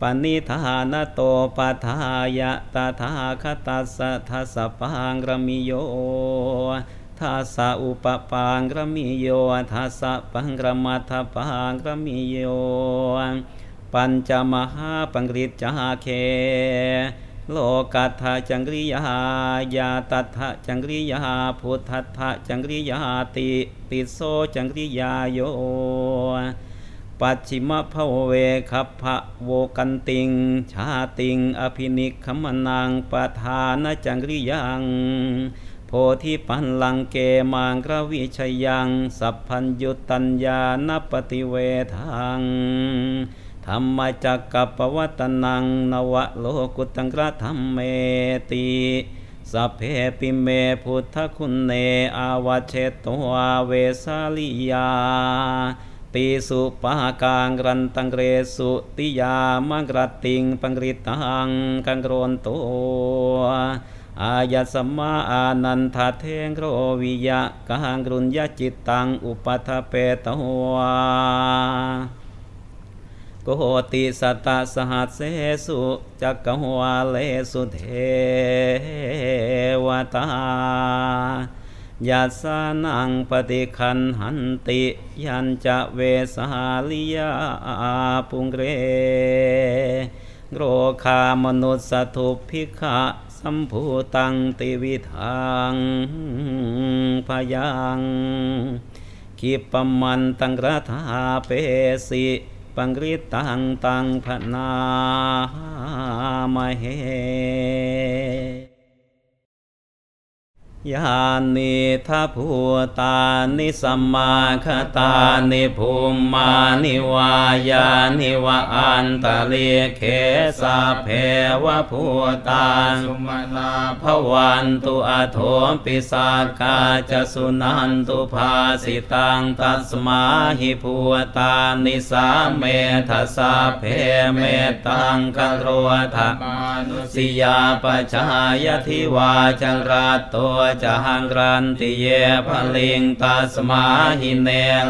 ปณิธานโตปัฏายะตถาคตัสสะทัสะปังรมิโยทัสสะอุปปังรมิโยทัสสะปังรมัทปังรมิโย ปัญจมหาปังริจาเคโลกัตถจังริยายาตัตถะจังริยาพุทธัตถะจังริยาติติโสจังริยาโย ปัจฉิมภเวคัพะโวกันติง ชาติง อภินิคมนังปทานจังริยังโพธิปันลังเกมังกรวิชยัง สัพพัญยุตัญญานปฏิเวทังธรรมจักกัปวัตนังนวะโลกุตังกระธรรมเมติสัพเพปิเมพุทธคุณเนอาวเชตัวเวสาลิยา ติสุปะกังรันตังเรสุติยามังกรติงปังริตังกังโรนตัวอายะสัมมาอานันทเทงโรวิยะกังกรุญญาจิตตังอุปัฏเปตวโกติสัตตสหัสเสสุจักกวาเลสุเทวตา ยัสานังปฏิคันหันติ ยันจะเวสาลิยาปุงเรโรคามนุสทุพิกะสัมภูตังติวิทังพยังคิปมันตังรัฐาเปสิปังริตังตังพนามเห ยานิทัพูตานิสัมมาคตานิภูมมานิวายานิวะอันตะเลเขสาเพวะพูตาสุมาลาภวันตุอโถปิสากาจะสุนันตุภาสิตังตัสมาหิพูตานิสาเมทัสาเพเมตังกัโรธรรมานุสิยาปชายทิวาจังราตัวจหังรันติเยภลิงตัสมาหิเน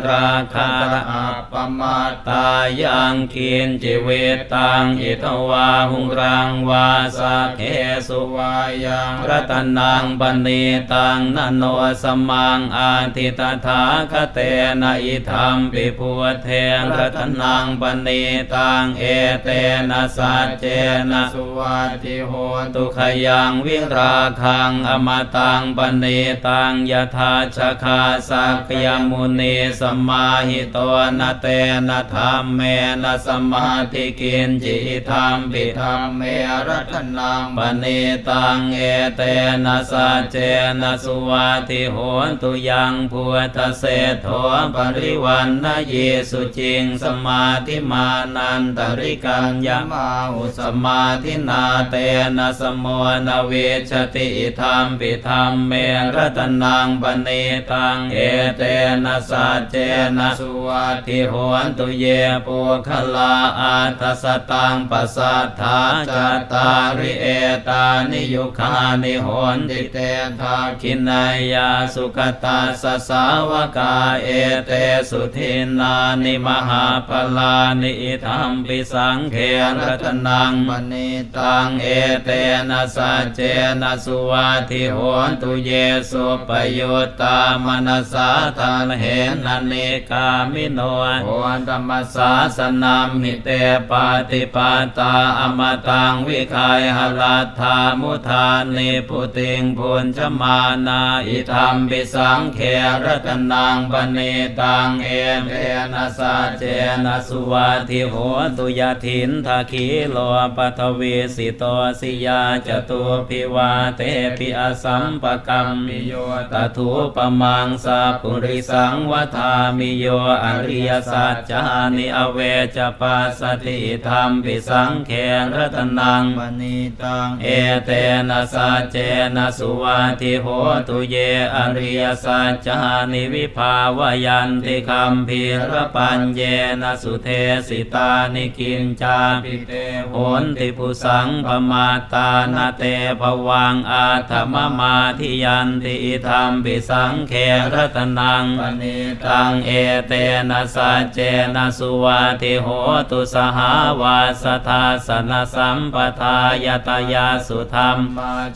ราคาอัปปมาตายังกินจิเวตังอิทวาหุงรังวาสักเขสุวายังรัตนังปณิตังนโนสมังอาทิตถาคเตนะอิธรรมปิพุเทนรัตนังปณิตังเอเตนะสัจเจนะสุวัติโหตุขยังวิราคังอมตังปณิตังยถาชคาสักยมุนีสมาหิตวนเตนะธรรมเมนะสมาธิกินจิธรรมปิธรรมเมรัตนังปณิตังเอเตนะสัจเจนะสุวัติโหนตุยังพุทธเศโทปริวันนะเยสุจิงสมาธิมานันตริกัญญามาอุสมาธินาเตนะสมวนเวชติธรรมปิธรรมเมรัตนังปณิตังเอเตนะสัจเจนะสุวัติโหนตุเยปุคลาอัตสตังปัสสัทธาจตาริเอตานิยุคานิหนติเตทาคินายาสุขตาสสาวกาเอเตสุทินานิมหาพลานิธรรมปิสังเขรัตนังปณิตังเอเตนะสัจเจนะสุวัติหนตุุเยสุปโยตามนัสาทานเหนันเนกามิโนโอธรรมสาสนามิเตปาติปาตาอมตังวิคายหลัตถามุทานิพุติงพุนชมานาอิธรรมปิสังเขรัตนังปณิตังเอเทนะสัจเจนะสุวัติโหตุยทินทาคีโลปัทวีสิโตสิยาจตุพิวาเตปิอสัมปกรรมิโยตถุปมังสาปุริสังวทามิโยอริยสัจจานิอเวจปัสสติธรรมปิสังเขรัตนังมณีตังเอเตนะสัจเจนะสุวัติโหตุเยอริยสัจจานิวิภาวยันติคัมภีรปัญเยนะสุเทสิตานิกินจาปิเตโหนติภุสังปมาตานาเตภวังอาธรรมมาทิทิยันติธรรมปิสังเขรัตนังปณิตังเอเตนะสัจเจนะสุวาติโหตุสหาวาสทาสนสัมปทายตยาสุธรรม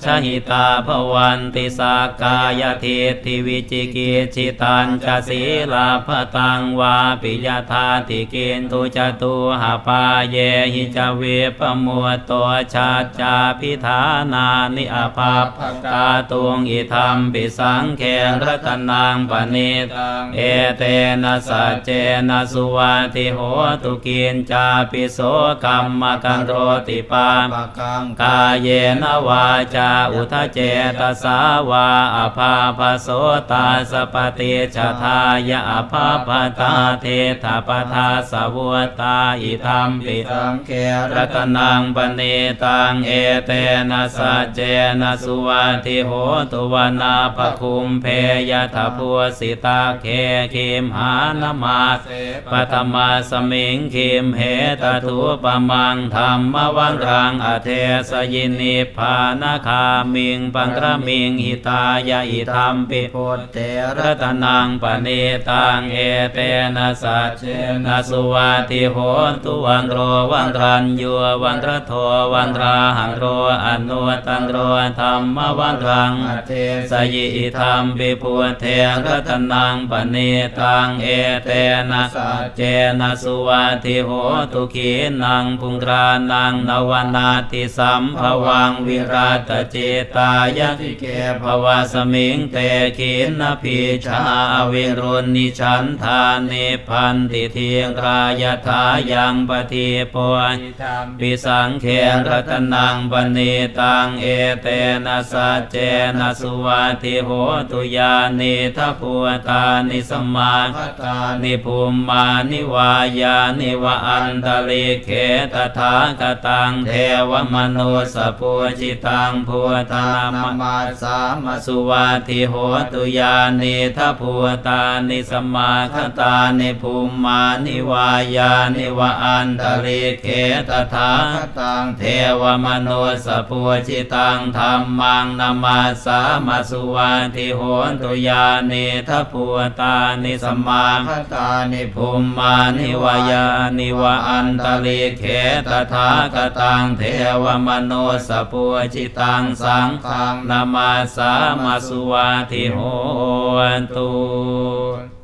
ชหิตาภวันติสากายทิทิวิจิกิจิตันจะศีลาภตังวาปิยธาติกินทุจตุหปาเยหิจเวปมัวตัวชาจาพิธานานิอภาพตาตุงอิธรรมปิสังเขรัตนังปณิตังเอเตนะสัจเจนะสุวาติโหตุกินจาปิโสกรรมกันโรติปาปกังกาเยนวาจาอุทเจตสาวาอภาพโสตาสปฏิชะทายะอภาพตาเทถาปทาสาวุตาอิธรรมปิสังเขรัตนังปณิตังเอเตนะสัจเจนะสุวาทิโหตุวนาภคุมเพยทะพัวสิตาเคคิมหานมาเสปฐมาสมิงคิมเหตทุปมังธรรมวังรังอเทสยินิพานาคามิงปังกระมิงหิตายะอิธรรมปิพุทเถรัตนังปณิตังเอเตนะสัจเจนะสุวาติโหตุวันโรวันรันยัววันระโทวันราหังโรอนุตันโรธรรมวันรังอเทสยิธรรมปิพุเทรัตนังปณิตังเอเตนะสัจเจนะสุวาทิโหตุขีนังพุงกรานังนวนาติสัมภวังวิราตเจตายะทิเกภวะสมิงเตขินพีชาวิรุณนิชันธานิพันติเทียงรายทายังปฏิปวนธรรมปิสังเขรัตนังปณิตังเอเตนะสัจเจนะสุวัติโหตุยานิทัพพุตานิสมาพัตานินิภูมานิวายานิวะอันตลิเขตถาคตังเทวมนุสปุจิตังพุตานามามาสามสุวาทิโหตุยานิทัพพุตานิสมมาคตานิภูมานิวายานิวะอันตลิเขตถาพัตตังเทวมนุสปุจิตังธรรมังนามาสามาสุวาทิโหนตุยานิทัพพุตานิสมมาพัตตานิภูมิมานิวายานิวะอันตลิเขตถาคตังเทวมนุสปุจิตังสังฆังนามาสามาสุวาทิโหนตุ